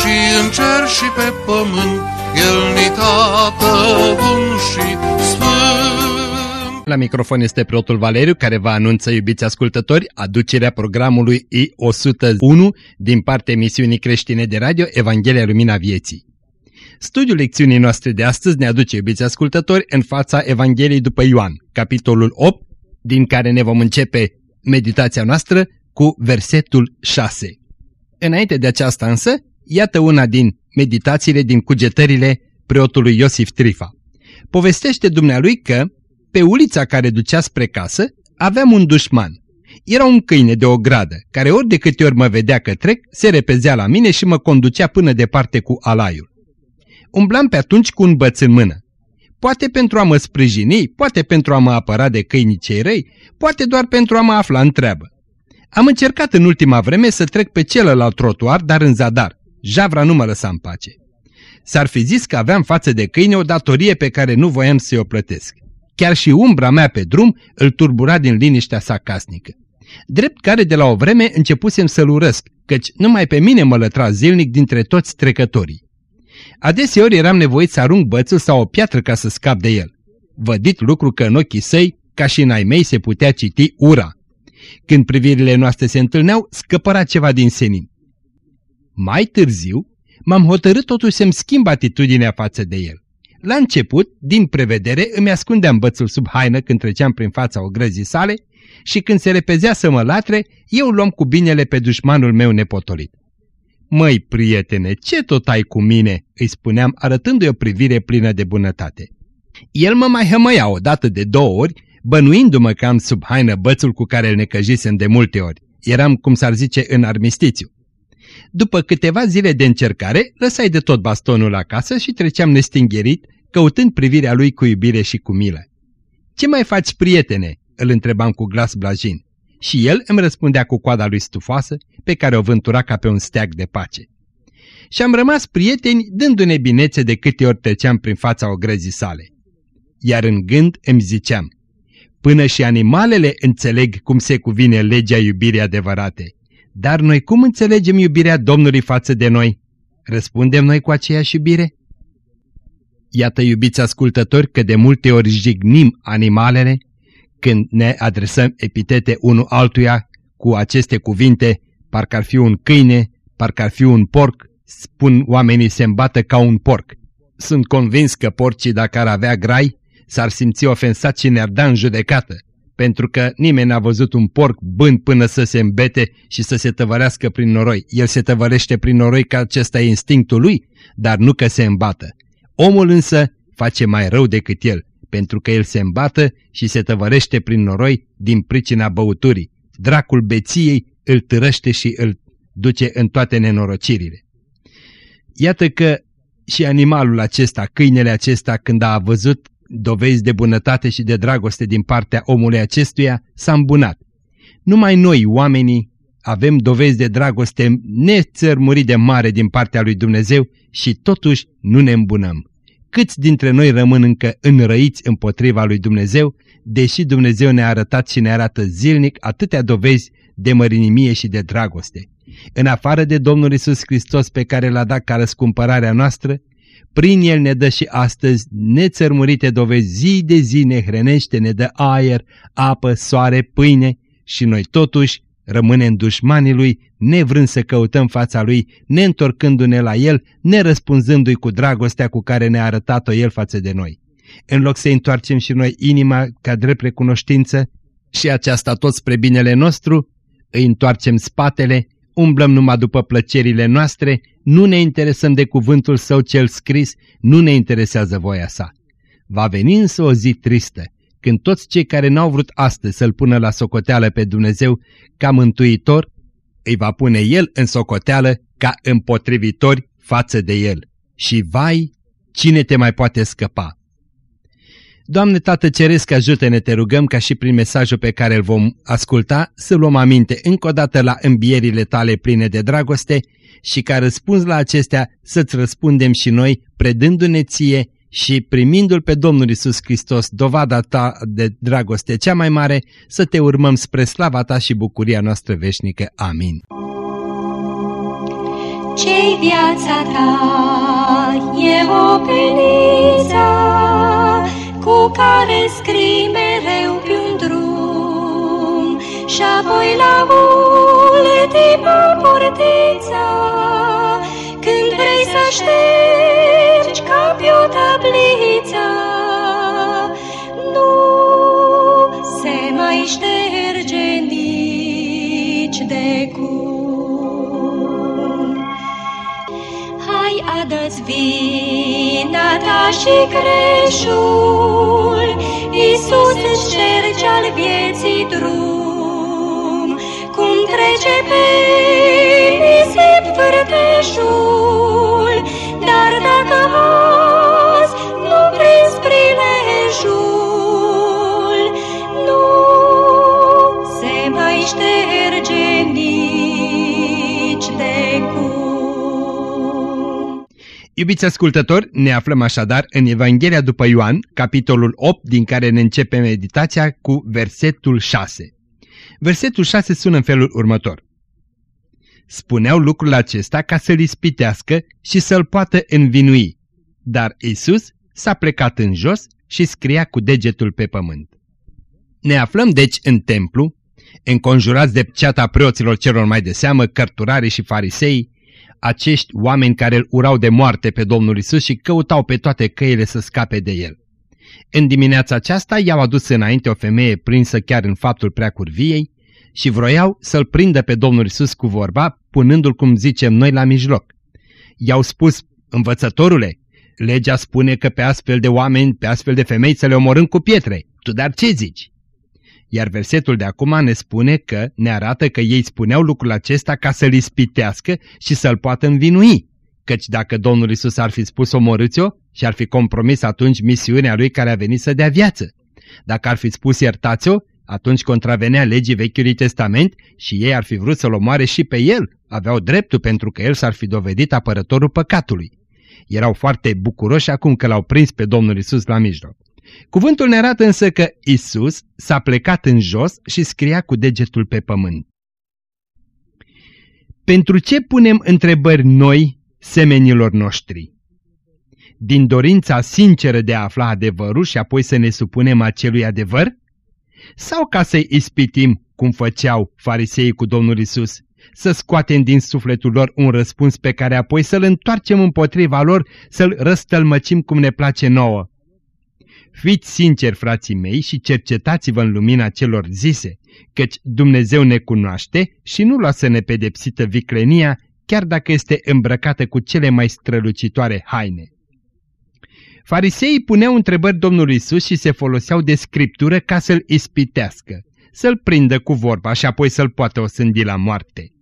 și în cer și pe pământ, El ni tată bun și sfânt. La microfon este preotul Valeriu care vă anunță, iubiți ascultători, aducerea programului I-101 din partea emisiunii creștine de radio Evanghelia Lumina Vieții. Studiul lecțiunii noastre de astăzi ne aduce, iubiți ascultători, în fața Evangheliei după Ioan, capitolul 8, din care ne vom începe meditația noastră cu versetul 6. Înainte de aceasta însă, iată una din meditațiile din cugetările preotului Iosif Trifa. Povestește dumnealui că, pe ulița care ducea spre casă, aveam un dușman. Era un câine de o gradă, care ori de câte ori mă vedea că trec, se repezea la mine și mă conducea până departe cu alaiul. Umblam pe atunci cu un băț în mână. Poate pentru a mă sprijini, poate pentru a mă apăra de câinii cei răi, poate doar pentru a mă afla în treabă. Am încercat în ultima vreme să trec pe celălalt trotuar, dar în zadar. Javra nu mă lăsa în pace. S-ar fi zis că aveam față de câine o datorie pe care nu voiam să-i o plătesc. Chiar și umbra mea pe drum îl turbura din liniștea sa casnică. Drept care de la o vreme începusem să-l urăsc, căci numai pe mine mă lătra zilnic dintre toți trecătorii. Adeseori eram nevoit să arunc bățul sau o piatră ca să scap de el. Vădit lucru că în ochii săi, ca și în ai mei, se putea citi ura. Când privirile noastre se întâlneau, scăpăra ceva din senin. Mai târziu, m-am hotărât totuși să-mi schimb atitudinea față de el. La început, din prevedere, îmi ascundeam bățul sub haină când treceam prin fața ogrăzii sale și când se repezea să mă latre, eu luam cu binele pe dușmanul meu nepotolit. Măi, prietene, ce tot ai cu mine?" îi spuneam, arătându-i o privire plină de bunătate. El mă mai hămăia o dată de două ori, bănuindu-mă că am sub haină bățul cu care îl necăjisem de multe ori. Eram, cum s-ar zice, în armistițiu. După câteva zile de încercare, lăsai de tot bastonul acasă și treceam nestingherit, căutând privirea lui cu iubire și cu milă. Ce mai faci, prietene?" îl întrebam cu glas blajin. Și el îmi răspundea cu coada lui stufoasă, pe care o vântura ca pe un steag de pace. Și am rămas prieteni dându-ne binețe de câte ori treceam prin fața ogrăzii sale. Iar în gând îmi ziceam, până și animalele înțeleg cum se cuvine legea iubirii adevărate. Dar noi cum înțelegem iubirea Domnului față de noi? Răspundem noi cu aceeași iubire? Iată, iubiți ascultători, că de multe ori jignim animalele când ne adresăm epitete unul altuia cu aceste cuvinte, parcă ar fi un câine, parcă ar fi un porc, spun oamenii se îmbată ca un porc. Sunt convins că porcii, dacă ar avea grai, s-ar simți ofensat și ne-ar da în judecată, pentru că nimeni n-a văzut un porc bând până să se îmbete și să se tăvărească prin noroi. El se tăvărește prin noroi că acesta e instinctul lui, dar nu că se îmbată. Omul însă face mai rău decât el, pentru că el se îmbată și se tăvărește prin noroi din pricina băuturii. Dracul beției îl târăște și îl duce în toate nenorocirile. Iată că și animalul acesta, câinele acesta, când a văzut dovezi de bunătate și de dragoste din partea omului acestuia, s-a îmbunat. Numai noi, oamenii, avem dovezi de dragoste nețărmurit de mare din partea lui Dumnezeu și totuși nu ne îmbunăm. Câți dintre noi rămân încă înrăiți împotriva lui Dumnezeu, deși Dumnezeu ne-a arătat și ne arată zilnic atâtea dovezi de mărinimie și de dragoste. În afară de Domnul Isus Hristos pe care l-a dat ca răscumpărarea noastră, prin El ne dă și astăzi nețărmurite dovezi zi de zi ne hrănește, ne dă aer, apă, soare, pâine și noi totuși rămânem dușmanii Lui, nevrând să căutăm fața Lui, neîntorcându-ne la El, nerăspunzându-i cu dragostea cu care ne-a arătat-o El față de noi. În loc să întoarcem și noi inima ca drept recunoștință și aceasta tot spre binele nostru, îi întoarcem spatele, umblăm numai după plăcerile noastre, nu ne interesăm de cuvântul Său cel scris, nu ne interesează voia Sa. Va veni însă o zi tristă, când toți cei care n-au vrut astăzi să-L pună la socoteală pe Dumnezeu ca mântuitor, îi va pune El în socoteală ca împotrivitori față de el și vai, cine te mai poate scăpa? Doamne Tată Ceresc, ajută-ne, te rugăm ca și prin mesajul pe care îl vom asculta să luăm aminte încă o dată la îmbierile tale pline de dragoste și ca răspuns la acestea să-ți răspundem și noi, predându-ne ție și primindu-L pe Domnul Isus Hristos, dovada ta de dragoste cea mai mare, să te urmăm spre slava ta și bucuria noastră veșnică. Amin. Ce-i viața ta e o peniță cu care scrii mereu pe un drum. Și apoi la ultima portiță când vrei să ștergi ca pe o tabliță nu se mai șterge nici de cum. Hai adă-ți vina ta și creșul Iisus îți șterge al vieții drum. Cum trece pe nisip vârteșul Iubiți ascultători, ne aflăm așadar în Evanghelia după Ioan, capitolul 8, din care ne începe meditația cu versetul 6. Versetul 6 sună în felul următor. Spuneau lucrul acesta ca să-l ispitească și să-l poată învinui, dar Isus s-a plecat în jos și scria cu degetul pe pământ. Ne aflăm deci în templu, înconjurați de ceata preoților celor mai de seamă, cărturare și farisei, acești oameni care îl urau de moarte pe Domnul Isus și căutau pe toate căile să scape de el. În dimineața aceasta i-au adus înainte o femeie prinsă chiar în faptul prea curviei și vroiau să-l prindă pe Domnul Isus cu vorba, punându-l, cum zicem noi, la mijloc. I-au spus, învățătorule, legea spune că pe astfel de oameni, pe astfel de femei să le omorâm cu pietre. Tu dar ce zici? Iar versetul de acum ne spune că, ne arată că ei spuneau lucrul acesta ca să-l ispitească și să-l poată învinui. Căci dacă Domnul Isus ar fi spus omorâți-o și ar fi compromis atunci misiunea lui care a venit să dea viață. Dacă ar fi spus iertați-o, atunci contravenea legii Vechiului Testament și ei ar fi vrut să-l omoare și pe el. Aveau dreptul pentru că el s-ar fi dovedit apărătorul păcatului. Erau foarte bucuroși acum că l-au prins pe Domnul Isus la mijloc. Cuvântul ne arată însă că Isus s-a plecat în jos și scria cu degetul pe pământ. Pentru ce punem întrebări noi semenilor noștri? Din dorința sinceră de a afla adevărul și apoi să ne supunem acelui adevăr? Sau ca să-i ispitim, cum făceau fariseii cu Domnul Isus, să scoatem din sufletul lor un răspuns pe care apoi să-l întoarcem împotriva lor, să-l răstălmăcim cum ne place nouă? Fiți sinceri, frații mei, și cercetați-vă în lumina celor zise, căci Dumnezeu ne cunoaște și nu lasă nepedepsită viclenia, chiar dacă este îmbrăcată cu cele mai strălucitoare haine. Fariseii puneau întrebări Domnului Isus și se foloseau de scriptură ca să-l ispitească, să-l prindă cu vorba și apoi să-l poată osândi la moarte.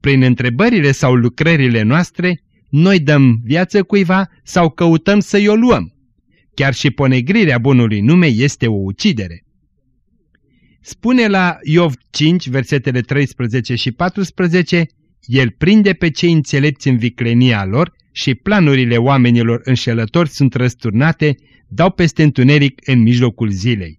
Prin întrebările sau lucrările noastre, noi dăm viață cuiva sau căutăm să-i o luăm. Chiar și ponegrirea bunului nume este o ucidere. Spune la Iov 5, versetele 13 și 14, El prinde pe cei înțelepți în viclenia lor și planurile oamenilor înșelători sunt răsturnate, dau peste întuneric în mijlocul zilei.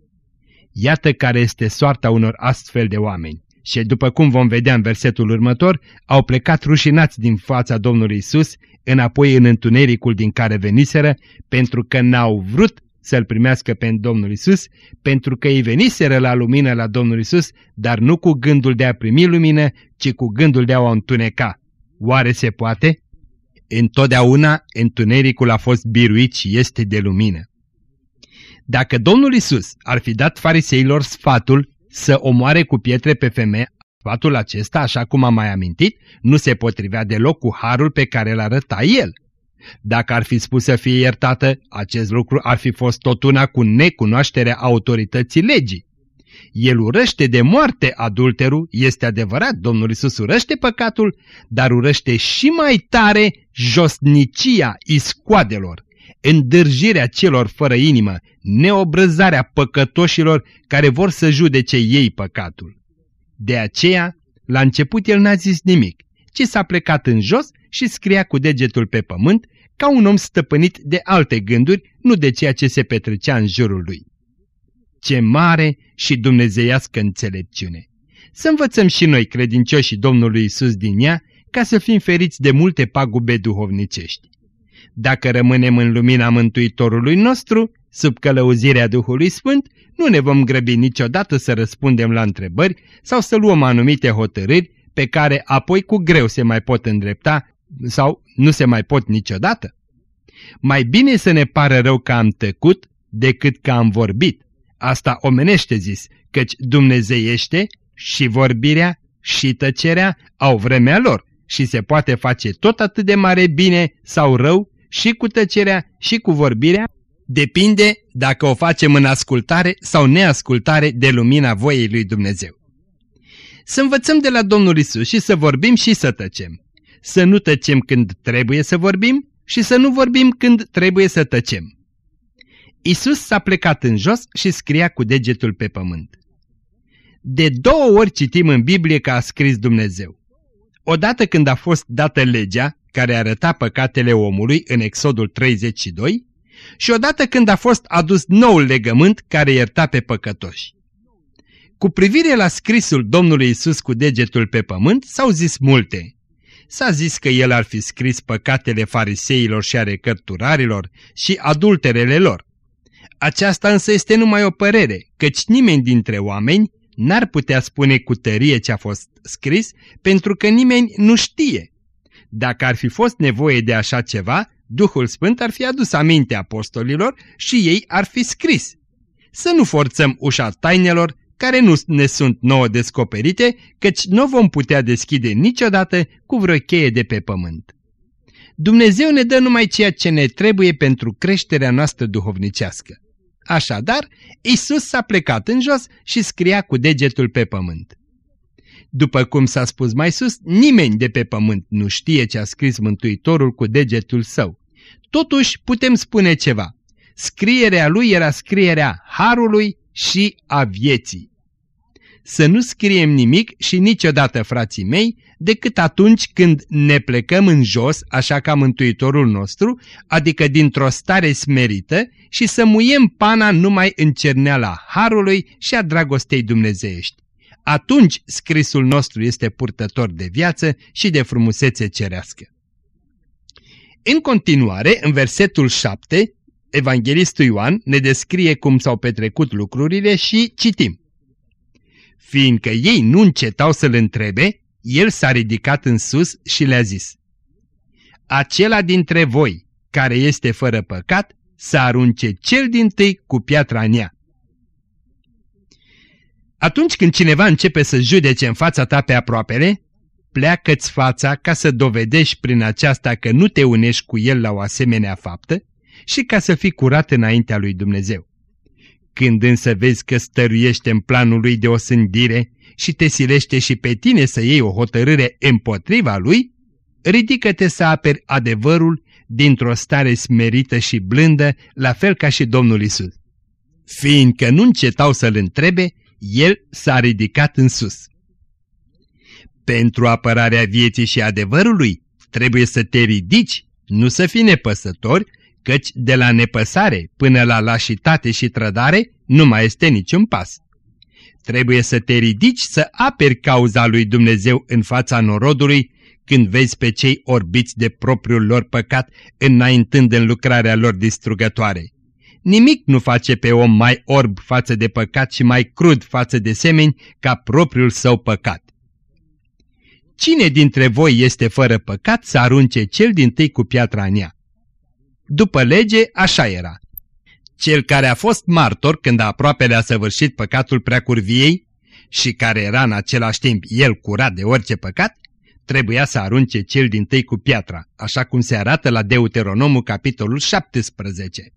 Iată care este soarta unor astfel de oameni. Și după cum vom vedea în versetul următor, au plecat rușinați din fața Domnului Isus, înapoi în întunericul din care veniseră, pentru că n-au vrut să-L primească pe Domnul Isus, pentru că ei veniseră la lumină la Domnul Isus, dar nu cu gândul de a primi lumină, ci cu gândul de a o întuneca. Oare se poate? Întotdeauna întunericul a fost biruit și este de lumină. Dacă Domnul Isus ar fi dat fariseilor sfatul să omoare cu pietre pe femeie, sfatul acesta, așa cum am mai amintit, nu se potrivea deloc cu harul pe care îl arăta el. Dacă ar fi spus să fie iertată, acest lucru ar fi fost tot una cu necunoașterea autorității legii. El urăște de moarte adulterul, este adevărat, Domnul Isus urăște păcatul, dar urăște și mai tare josnicia iscoadelor, îndârjirea celor fără inimă, neobrăzarea păcătoșilor care vor să judece ei păcatul. De aceea, la început el n-a zis nimic, ci s-a plecat în jos și scria cu degetul pe pământ, ca un om stăpânit de alte gânduri, nu de ceea ce se petrecea în jurul lui. Ce mare și dumnezeiască înțelepciune! Să învățăm și noi, credincioșii Domnului Isus din ea, ca să fim feriți de multe pagube duhovnicești. Dacă rămânem în lumina Mântuitorului nostru, sub călăuzirea Duhului Sfânt, nu ne vom grăbi niciodată să răspundem la întrebări sau să luăm anumite hotărâri pe care apoi cu greu se mai pot îndrepta sau nu se mai pot niciodată. Mai bine să ne pară rău că am tăcut decât că am vorbit. Asta omenește zis, căci dumnezeiește și vorbirea și tăcerea au vremea lor și se poate face tot atât de mare bine sau rău și cu tăcerea și cu vorbirea, depinde dacă o facem în ascultare sau neascultare de lumina voiei lui Dumnezeu. Să învățăm de la Domnul Isus și să vorbim și să tăcem. Să nu tăcem când trebuie să vorbim și să nu vorbim când trebuie să tăcem. Isus s-a plecat în jos și scria cu degetul pe pământ. De două ori citim în Biblie că a scris Dumnezeu. Odată când a fost dată legea, care arăta păcatele omului în Exodul 32, și odată când a fost adus noul legământ care ierta pe păcătoși. Cu privire la scrisul Domnului Isus cu degetul pe pământ s-au zis multe. S-a zis că el ar fi scris păcatele fariseilor și ale cărturarilor și adulterele lor. Aceasta însă este numai o părere, căci nimeni dintre oameni n-ar putea spune cu tărie ce a fost scris, pentru că nimeni nu știe. Dacă ar fi fost nevoie de așa ceva, Duhul Sfânt ar fi adus aminte apostolilor și ei ar fi scris. Să nu forțăm ușa tainelor care nu ne sunt nouă descoperite, căci nu vom putea deschide niciodată cu vreo cheie de pe pământ. Dumnezeu ne dă numai ceea ce ne trebuie pentru creșterea noastră duhovnicească. Așadar, Isus s-a plecat în jos și scria cu degetul pe pământ. După cum s-a spus mai sus, nimeni de pe pământ nu știe ce a scris Mântuitorul cu degetul său. Totuși putem spune ceva. Scrierea lui era scrierea Harului și a vieții. Să nu scriem nimic și niciodată, frații mei, decât atunci când ne plecăm în jos, așa ca Mântuitorul nostru, adică dintr-o stare smerită și să muiem pana numai în cerneala Harului și a dragostei dumnezeiești. Atunci scrisul nostru este purtător de viață și de frumusețe cerească. În continuare, în versetul 7, Evanghelistul Ioan ne descrie cum s-au petrecut lucrurile și citim. Fiindcă ei nu încetau să-l întrebe, el s-a ridicat în sus și le-a zis, Acela dintre voi care este fără păcat, să arunce cel din tâi cu piatra în ea. Atunci când cineva începe să judece în fața ta pe aproapele, pleacă-ți fața ca să dovedești prin aceasta că nu te unești cu el la o asemenea faptă și ca să fii curat înaintea lui Dumnezeu. Când însă vezi că stăruiește în planul lui de osândire și te silește și pe tine să iei o hotărâre împotriva lui, ridică-te să aperi adevărul dintr-o stare smerită și blândă, la fel ca și Domnul Isus. Fiindcă nu încetau să-l întrebe, el s-a ridicat în sus. Pentru apărarea vieții și adevărului, trebuie să te ridici, nu să fii nepăsător, căci de la nepăsare până la lașitate și trădare nu mai este niciun pas. Trebuie să te ridici să aperi cauza lui Dumnezeu în fața norodului când vezi pe cei orbiți de propriul lor păcat înaintând în lucrarea lor distrugătoare. Nimic nu face pe om mai orb față de păcat și mai crud față de semeni ca propriul său păcat. Cine dintre voi este fără păcat să arunce cel din tâi cu piatra în ea? După lege, așa era. Cel care a fost martor când aproape le-a săvârșit păcatul preacurviei și care era în același timp el curat de orice păcat, trebuia să arunce cel din tâi cu piatra, așa cum se arată la Deuteronomul capitolul 17.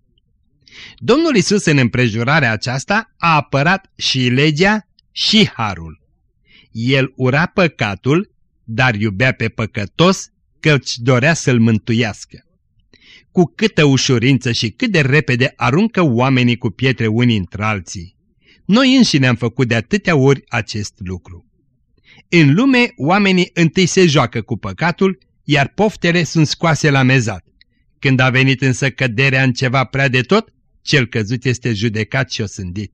Domnul Isus în împrejurarea aceasta a apărat și legea și harul. El ura păcatul, dar iubea pe păcătos, căci dorea să-l mântuiască. Cu câtă ușurință și cât de repede aruncă oamenii cu pietre unii între alții. Noi înșine am făcut de atâtea ori acest lucru. În lume, oamenii întâi se joacă cu păcatul, iar poftele sunt scoase la mezat. Când a venit însă căderea în ceva prea de tot, cel căzut este judecat și osândit.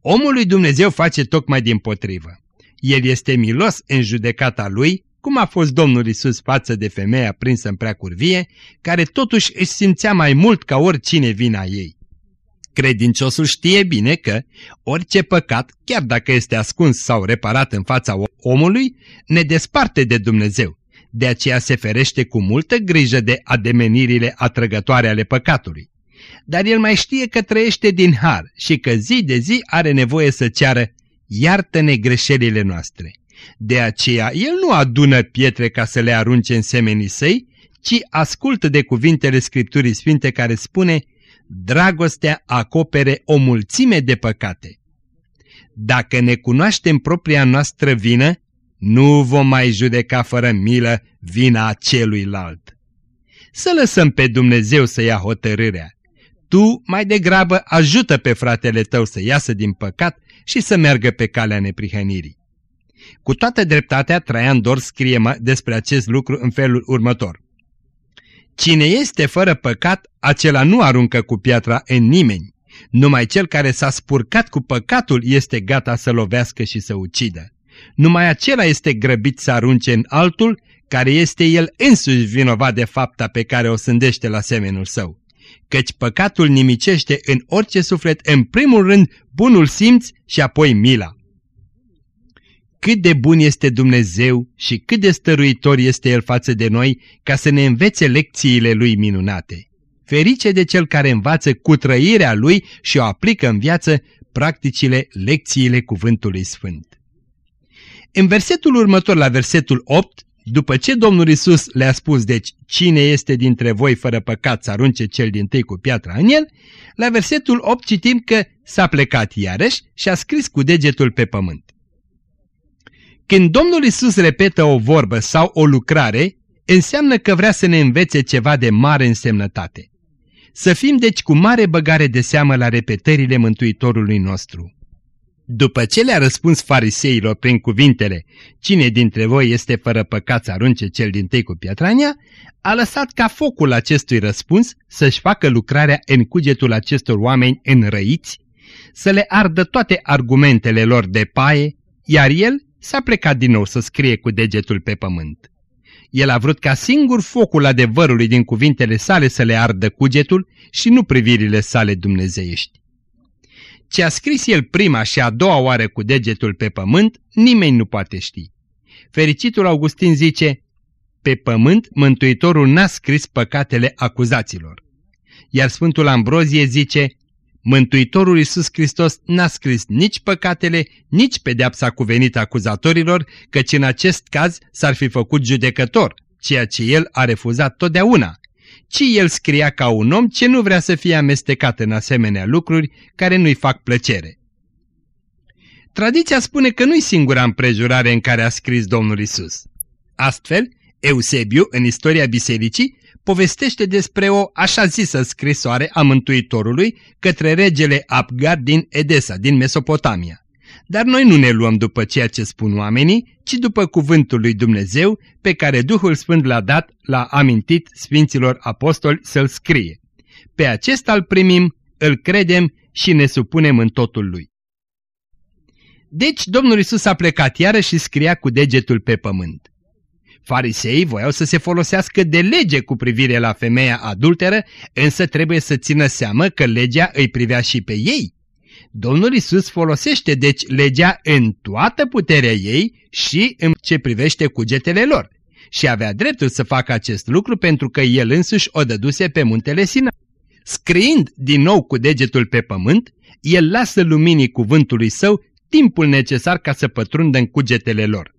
Omul lui Dumnezeu face tocmai din potrivă. El este milos în judecata lui, cum a fost Domnul Isus față de femeia prinsă în prea curvie, care totuși își simțea mai mult ca oricine vina ei. Credinciosul știe bine că orice păcat, chiar dacă este ascuns sau reparat în fața omului, ne desparte de Dumnezeu. De aceea se ferește cu multă grijă de ademenirile atrăgătoare ale păcatului. Dar el mai știe că trăiește din har și că zi de zi are nevoie să ceară iartă-ne greșelile noastre. De aceea el nu adună pietre ca să le arunce în semenii săi, ci ascultă de cuvintele Scripturii Sfinte care spune dragostea acopere o mulțime de păcate. Dacă ne cunoaștem propria noastră vină, nu vom mai judeca fără milă vina celuilalt. Să lăsăm pe Dumnezeu să ia hotărârea. Tu mai degrabă ajută pe fratele tău să iasă din păcat și să meargă pe calea neprihănirii. Cu toată dreptatea, Traian Dor scrie despre acest lucru în felul următor. Cine este fără păcat, acela nu aruncă cu piatra în nimeni. Numai cel care s-a spurcat cu păcatul este gata să lovească și să ucidă. Numai acela este grăbit să arunce în altul, care este el însuși vinovat de fapta pe care o sândește la semenul său. Căci păcatul nimicește în orice suflet în primul rând bunul simț și apoi mila cât de bun este Dumnezeu și cât de stăruitor este El față de noi ca să ne învețe lecțiile Lui minunate. Ferice de cel care învață cu trăirea Lui și o aplică în viață practicile, lecțiile Cuvântului Sfânt. În versetul următor, la versetul 8, după ce Domnul Isus le-a spus, deci, cine este dintre voi fără păcat să arunce cel din tâi cu piatra în el, la versetul 8 citim că s-a plecat iarăși și a scris cu degetul pe pământ. Când Domnul Isus repetă o vorbă sau o lucrare, înseamnă că vrea să ne învețe ceva de mare însemnătate. Să fim deci cu mare băgare de seamă la repetările Mântuitorului nostru. După ce le-a răspuns fariseilor prin cuvintele, cine dintre voi este fără păcat să arunce cel din tâi cu piatrania, a lăsat ca focul acestui răspuns să-și facă lucrarea în cugetul acestor oameni înrăiți, să le ardă toate argumentele lor de paie, iar el s-a plecat din nou să scrie cu degetul pe pământ. El a vrut ca singur focul adevărului din cuvintele sale să le ardă cugetul și nu privirile sale dumnezeiești. Ce a scris el prima și a doua oară cu degetul pe pământ, nimeni nu poate ști. Fericitul Augustin zice, pe pământ Mântuitorul n-a scris păcatele acuzaților. Iar Sfântul Ambrozie zice, Mântuitorul Iisus Hristos n-a scris nici păcatele, nici pedeapsa cuvenită acuzatorilor, căci în acest caz s-ar fi făcut judecător, ceea ce el a refuzat totdeauna, ci el scria ca un om ce nu vrea să fie amestecat în asemenea lucruri care nu-i fac plăcere. Tradiția spune că nu-i singura împrejurare în care a scris Domnul Isus. Astfel, Eusebiu, în istoria bisericii, povestește despre o așa zisă scrisoare a Mântuitorului către regele Abgar din Edesa, din Mesopotamia. Dar noi nu ne luăm după ceea ce spun oamenii, ci după cuvântul lui Dumnezeu pe care Duhul Sfânt l-a dat, l-a amintit Sfinților Apostoli să-l scrie. Pe acesta îl primim, îl credem și ne supunem în totul lui. Deci Domnul Isus a plecat iară și scria cu degetul pe pământ. Fariseii voiau să se folosească de lege cu privire la femeia adulteră, însă trebuie să țină seamă că legea îi privea și pe ei. Domnul Isus folosește deci legea în toată puterea ei și în ce privește cugetele lor. Și avea dreptul să facă acest lucru pentru că el însuși o dăduse pe muntele Sina. Scriind din nou cu degetul pe pământ, el lasă luminii cuvântului său timpul necesar ca să pătrundă în cugetele lor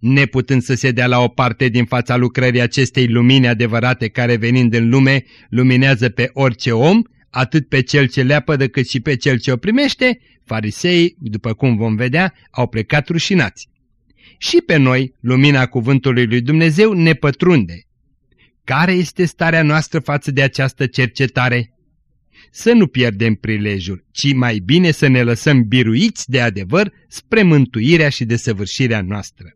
neputând să se dea la o parte din fața lucrării acestei lumini adevărate care venind în lume luminează pe orice om, atât pe cel ce leapădă cât și pe cel ce o primește, fariseii, după cum vom vedea, au plecat rușinați. Și pe noi, lumina cuvântului lui Dumnezeu ne pătrunde. Care este starea noastră față de această cercetare? Să nu pierdem prilejul, ci mai bine să ne lăsăm biruiți de adevăr spre mântuirea și desăvârșirea noastră.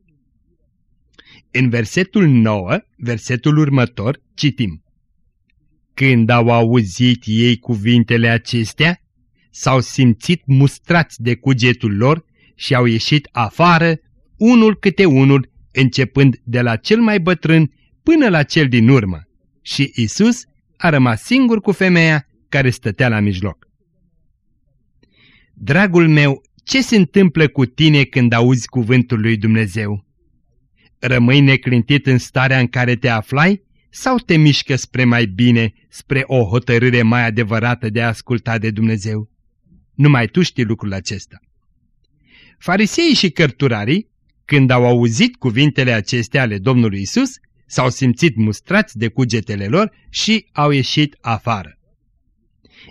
În versetul 9, versetul următor, citim. Când au auzit ei cuvintele acestea, s-au simțit mustrați de cugetul lor și au ieșit afară, unul câte unul, începând de la cel mai bătrân până la cel din urmă. Și Isus a rămas singur cu femeia care stătea la mijloc. Dragul meu, ce se întâmplă cu tine când auzi cuvântul lui Dumnezeu? Rămâi neclintit în starea în care te aflai sau te mișcă spre mai bine, spre o hotărâre mai adevărată de a asculta de Dumnezeu? Numai tu știi lucrul acesta. Fariseii și cărturarii, când au auzit cuvintele acestea ale Domnului Isus, s-au simțit mustrați de cugetele lor și au ieșit afară.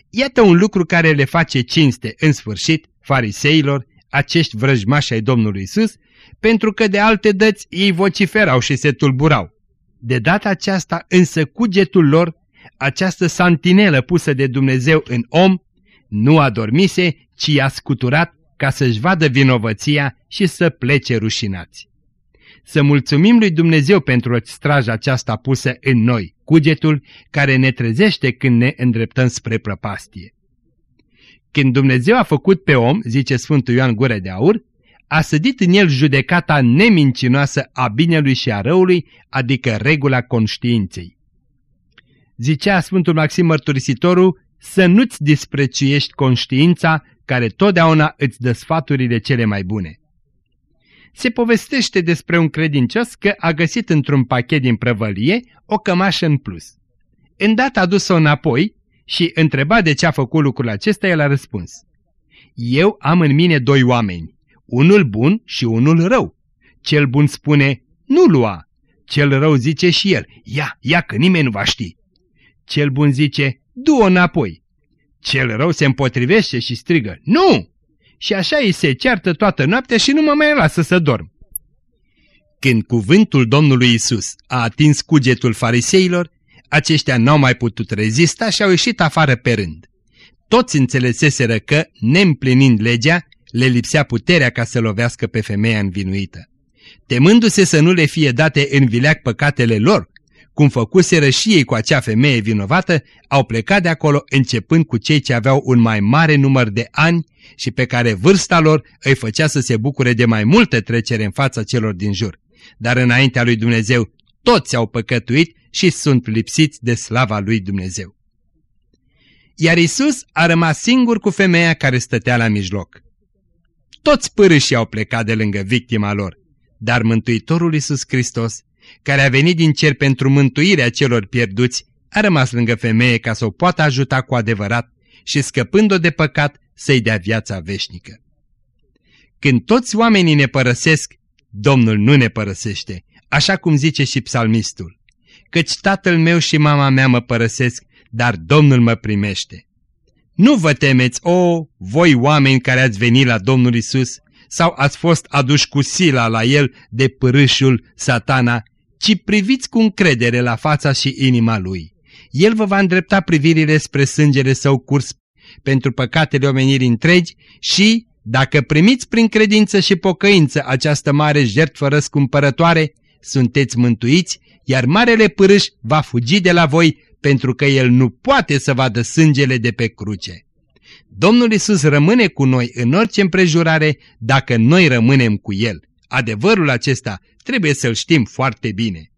Iată un lucru care le face cinste în sfârșit fariseilor, acești vrăjmași ai Domnului Isus, pentru că de alte dăți ei vociferau și se tulburau. De data aceasta însă cugetul lor, această santinelă pusă de Dumnezeu în om, nu a dormise, ci i-a scuturat ca să-și vadă vinovăția și să plece rușinați. Să mulțumim lui Dumnezeu pentru straja aceasta pusă în noi, cugetul care ne trezește când ne îndreptăm spre prăpastie. Când Dumnezeu a făcut pe om, zice Sfântul Ioan Gure de Aur, a sădit în el judecata nemincinoasă a binelui și a răului, adică regula conștiinței. Zicea Sfântul Maxim Mărturisitorul să nu-ți disprețuiești conștiința care totdeauna îți dă sfaturile cele mai bune. Se povestește despre un credincios că a găsit într-un pachet din prăvălie o cămașă în plus. Îndată a dus-o înapoi și, întrebat de ce a făcut lucrul acesta, el a răspuns. Eu am în mine doi oameni, unul bun și unul rău. Cel bun spune, nu lua. Cel rău zice și el, ia, ia că nimeni nu va ști. Cel bun zice, du-o înapoi. Cel rău se împotrivește și strigă, nu! Și așa îi se ceartă toată noaptea și nu mă mai lasă să dorm. Când cuvântul Domnului Isus a atins cugetul fariseilor, aceștia n-au mai putut rezista și au ieșit afară pe rând. Toți înțeleseseră că, neîmplinind legea, le lipsea puterea ca să lovească pe femeia învinuită. Temându-se să nu le fie date în vileac păcatele lor, cum făcuseră și ei cu acea femeie vinovată, au plecat de acolo începând cu cei ce aveau un mai mare număr de ani și pe care vârsta lor îi făcea să se bucure de mai multă trecere în fața celor din jur. Dar înaintea lui Dumnezeu toți au păcătuit și sunt lipsiți de slava lui Dumnezeu. Iar Isus a rămas singur cu femeia care stătea la mijloc. Toți pârâșii au plecat de lângă victima lor, dar Mântuitorul Iisus Hristos, care a venit din cer pentru mântuirea celor pierduți, a rămas lângă femeie ca să o poată ajuta cu adevărat și scăpând-o de păcat să-i dea viața veșnică. Când toți oamenii ne părăsesc, Domnul nu ne părăsește, așa cum zice și psalmistul. Căci tatăl meu și mama mea mă părăsesc, dar Domnul mă primește. Nu vă temeți, o, voi oameni care ați venit la Domnul Isus sau ați fost aduși cu sila la El de pârâșul satana, ci priviți cu încredere la fața și inima Lui. El vă va îndrepta privirile spre sângele său curs pentru păcatele omenirii întregi și, dacă primiți prin credință și pocăință această mare jertfă răscumpărătoare, sunteți mântuiți, iar marele pârâș va fugi de la voi pentru că El nu poate să vadă sângele de pe cruce. Domnul Isus rămâne cu noi în orice împrejurare dacă noi rămânem cu El. Adevărul acesta trebuie să-l știm foarte bine.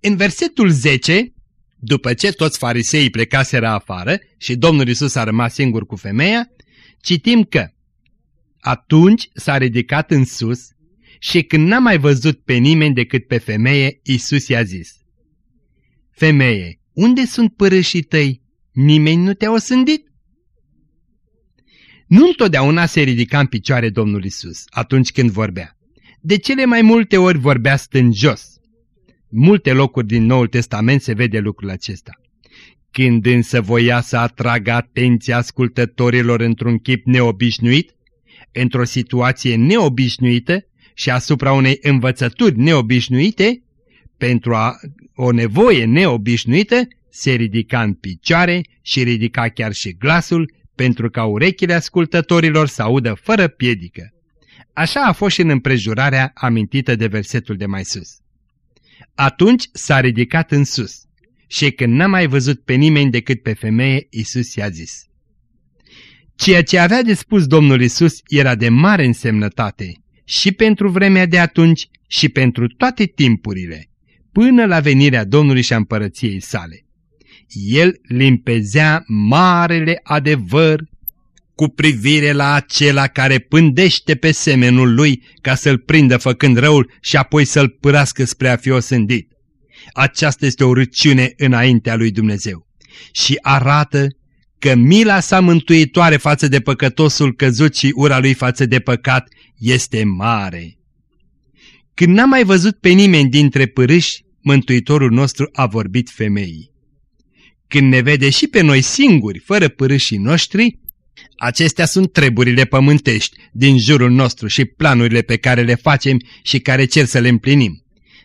În versetul 10, după ce toți fariseii plecaseră afară și Domnul Isus a rămas singur cu femeia, citim că atunci s-a ridicat în sus și când n-a mai văzut pe nimeni decât pe femeie, Isus i-a zis, Femeie, unde sunt părâșii tăi? Nimeni nu te-a osândit? Nu întotdeauna se ridica în picioare Domnul Isus atunci când vorbea. De cele mai multe ori vorbea stând jos. Multe locuri din Noul Testament se vede lucrul acesta. Când însă voia să atragă atenția ascultătorilor într-un chip neobișnuit, într-o situație neobișnuită și asupra unei învățături neobișnuite, pentru a, o nevoie neobișnuită, se ridica în picioare și ridica chiar și glasul pentru ca urechile ascultătorilor să audă fără piedică. Așa a fost și în împrejurarea amintită de versetul de mai sus. Atunci s-a ridicat în sus și când n-a mai văzut pe nimeni decât pe femeie, Isus i-a zis. Ceea ce avea de spus Domnul Isus era de mare însemnătate și pentru vremea de atunci și pentru toate timpurile, până la venirea Domnului și a împărăției sale. El limpezea marele adevăr cu privire la acela care pândește pe semenul lui ca să-l prindă făcând răul și apoi să-l pârască spre a fi osândit. Aceasta este o râciune înaintea lui Dumnezeu și arată că mila sa mântuitoare față de păcătosul căzut și ura lui față de păcat este mare. Când n-a mai văzut pe nimeni dintre pârâși, Mântuitorul nostru a vorbit femeii. Când ne vede și pe noi singuri, fără pârâșii noștri, Acestea sunt treburile pământești din jurul nostru și planurile pe care le facem și care cer să le împlinim.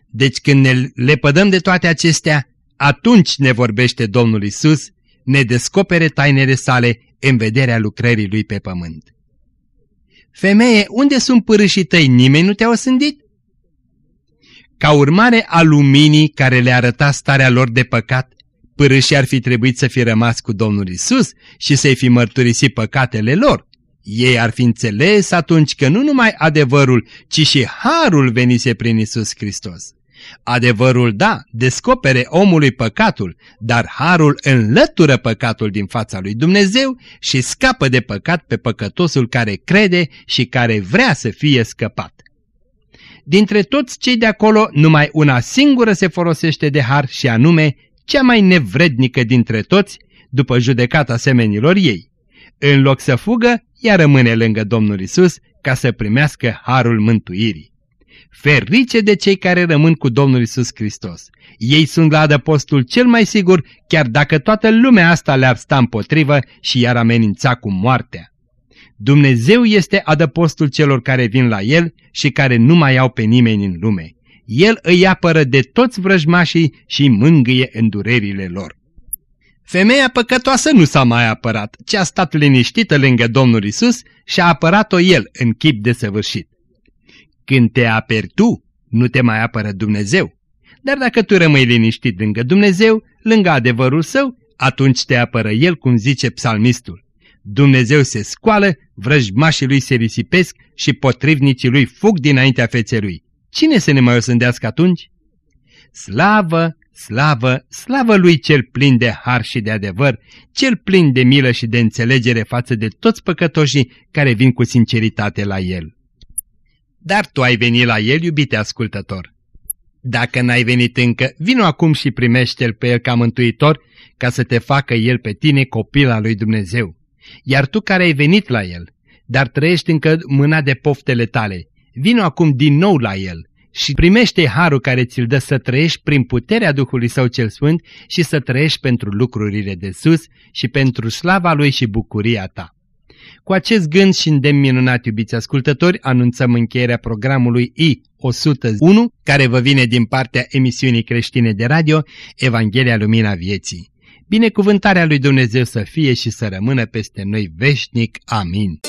Deci când ne lepădăm de toate acestea, atunci ne vorbește Domnul Isus, ne descopere tainele sale în vederea lucrării Lui pe pământ. Femeie, unde sunt pârâșii tăi? Nimeni nu te-a osândit? Ca urmare a luminii care le arăta starea lor de păcat, pârâșii ar fi trebuit să fi rămas cu Domnul Isus și să-i fi mărturisit păcatele lor. Ei ar fi înțeles atunci că nu numai adevărul, ci și harul venise prin Isus Hristos. Adevărul, da, descopere omului păcatul, dar harul înlătură păcatul din fața lui Dumnezeu și scapă de păcat pe păcătosul care crede și care vrea să fie scăpat. Dintre toți cei de acolo, numai una singură se folosește de har și anume cea mai nevrednică dintre toți, după judecata semenilor ei. În loc să fugă, ea rămâne lângă Domnul Isus ca să primească harul mântuirii. Ferice de cei care rămân cu Domnul Isus Hristos. Ei sunt la adăpostul cel mai sigur, chiar dacă toată lumea asta le-ar sta împotrivă și i-ar amenința cu moartea. Dumnezeu este adăpostul celor care vin la El și care nu mai au pe nimeni în lume. El îi apără de toți vrăjmașii și mângâie în durerile lor. Femeia păcătoasă nu s-a mai apărat, ci a stat liniștită lângă Domnul Isus și a apărat-o El în chip de săvârșit. Când te aperi tu, nu te mai apără Dumnezeu. Dar dacă tu rămâi liniștit lângă Dumnezeu, lângă adevărul său, atunci te apără El, cum zice psalmistul. Dumnezeu se scoală, vrăjmașii lui se risipesc și potrivnicii lui fug dinaintea feței lui. Cine să ne mai osândească atunci? Slavă, slavă, slavă lui cel plin de har și de adevăr, cel plin de milă și de înțelegere față de toți păcătoșii care vin cu sinceritate la el. Dar tu ai venit la el, iubite ascultător. Dacă n-ai venit încă, vino acum și primește-l pe el ca mântuitor, ca să te facă el pe tine copil al lui Dumnezeu. Iar tu care ai venit la el, dar trăiești încă mâna de poftele tale, vino acum din nou la el și primește harul care ți-l dă să trăiești prin puterea Duhului Său cel Sfânt și să trăiești pentru lucrurile de sus și pentru slava Lui și bucuria ta. Cu acest gând și îndemn minunat, iubiți ascultători, anunțăm încheierea programului I-101, care vă vine din partea emisiunii creștine de radio Evanghelia Lumina Vieții. Binecuvântarea lui Dumnezeu să fie și să rămână peste noi veșnic. Amin.